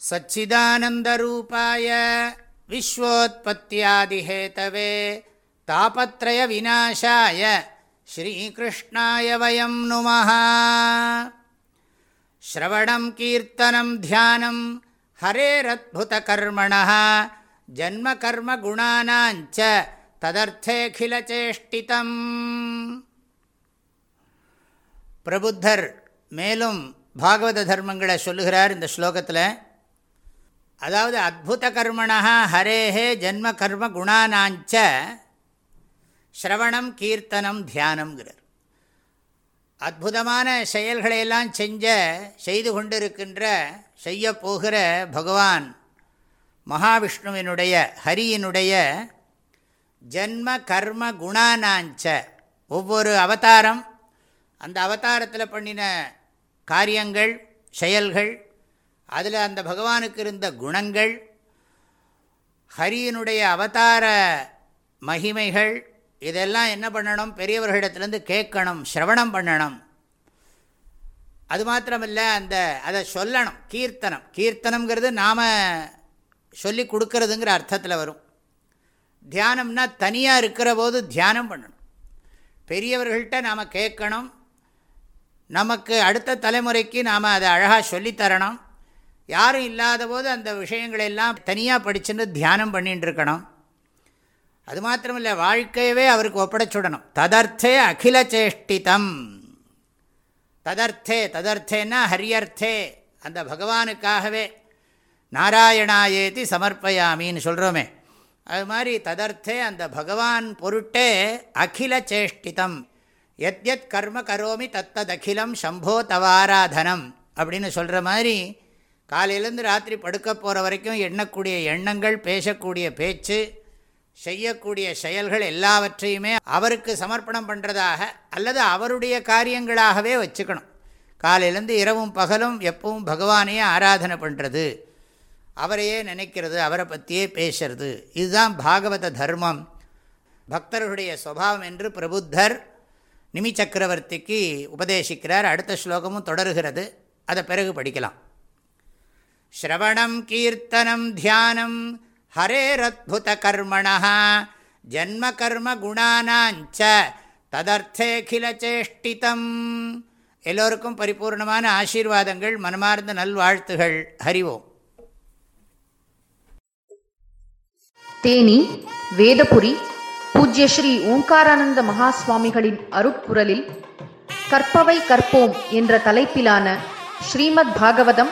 सच्चिदानन्दरूपाय विश्वोत्पत्त्यादिहेतवे तापत्रयविनाशाय श्रीकृष्णाय वयं नुमः श्रवणं कीर्तनं ध्यानं हरेरद्भुतकर्मणः जन्मकर्मगुणानाञ्च तदर्थेऽखिलचेष्टितम् பிரபுத்தர் மேலும் பாகவத தர்மங்களை சொல்லுகிறார் இந்த ஸ்லோகத்தில் அதாவது அத்புத கர்மணா ஹரேஹே ஜென்ம கர்ம குணானாஞ்ச ஸ்ரவணம் கீர்த்தனம் தியானம்ங்கிறார். அற்புதமான செயல்களையெல்லாம் செஞ்ச செய்து கொண்டிருக்கின்ற செய்ய போகிற பகவான் மகாவிஷ்ணுவினுடைய ஹரியினுடைய ஜன்ம கர்ம குணானாஞ்ச ஒவ்வொரு அவதாரம் அந்த அவதாரத்தில் பண்ணின காரியங்கள் செயல்கள் அதில் அந்த பகவானுக்கு இருந்த குணங்கள் ஹரியினுடைய அவதார மகிமைகள் இதெல்லாம் என்ன பண்ணணும்? பெரியவர்களிடத்துலேருந்து கேட்கணும் சிரவணம் பண்ணணும். அது மாத்திரமில்லை அந்த அதை சொல்லணும் கீர்த்தனம். கீர்த்தனங்கிறது நாம் சொல்லி கொடுக்கறதுங்கிற அர்த்தத்தில் வரும். தியானம்னா தனியாக இருக்கிற போது தியானம் பண்ணணும். பெரியவர்கள்ட்ட நாம் கேட்கணும். நமக்கு அடுத்த தலைமுறைக்கு நாம் அதை அழகாக சொல்லித்தரணும் யாரும் இல்லாத போது அந்த விஷயங்களெல்லாம் தனியாக படிச்சுன்னு தியானம் பண்ணிட்டு இருக்கணும் அது மாத்திரமில்லை வாழ்க்கையவே அவருக்கு ஒப்படைச்சுடணும் ததர்த்தே அகில சேஷ்டிதம். ததர்த்தே ததர்த்தேன்னா ஹரியர்த்தே. அந்த பகவானுக்காகவே நாராயணாயேதி சமர்ப்பயாமின்னு சொல்கிறோமே அது மாதிரி ததர்த்தே அந்த பகவான் பொருட்டே அகில சேஷ்டிதம். எத் எத் கர்ம கரோமி தத்ததகிலம் சம்போ தவாராதனம் அப்படின்னு சொல்கிற மாதிரி காலையிலேருந்து ராத்திரி படுக்க போகிற வரைக்கும் எண்ணக்கூடிய எண்ணங்கள் பேசக்கூடிய பேச்சு செய்யக்கூடிய செயல்கள் எல்லாவற்றையுமே அவருக்கு சமர்ப்பணம் பண்ணுறதாக அல்லது அவருடைய காரியங்களாகவே வச்சுக்கணும். காலையிலேருந்து இரவும் பகலும் எப்பவும் பகவானையே ஆராதனை பண்ணுறது அவரையே நினைக்கிறது அவரை பற்றியே பேசுறது இதுதான் பாகவத தர்மம். பக்தர்களுடைய சுவாவம் என்று பிரபுத்தர் நிமி சக்கரவர்த்திக்கு உபதேசிக்கிறார். அடுத்த ஸ்லோகமும் தொடருகிறது. அதை பிறகு படிக்கலாம். ஸ்ரவணம் கீர்த்தனம் தியானம் ஹரேரத்புத கர்மண ஜன்ம கர்ம குணானாஞ்ச ததர்த்தேகில எல்லோருக்கும் பரிபூர்ணமான ஆசீர்வாதங்கள் மனமார்ந்த நல்வாழ்த்துகள். ஹரிவோம் தேனி வேதபுரி பூஜ்ய ஸ்ரீ ஓங்காரானந்த மகாஸ்வாமிகளின் அருப்புரலில் கற்பவை கற்போம் என்ற தலைப்பிலான ஸ்ரீமத் பாகவதம்